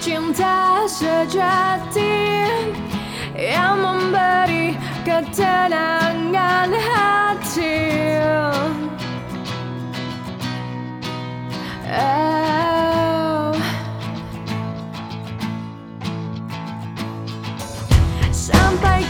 Cinta sejati Yang memberi ketenangan hati oh. Sampai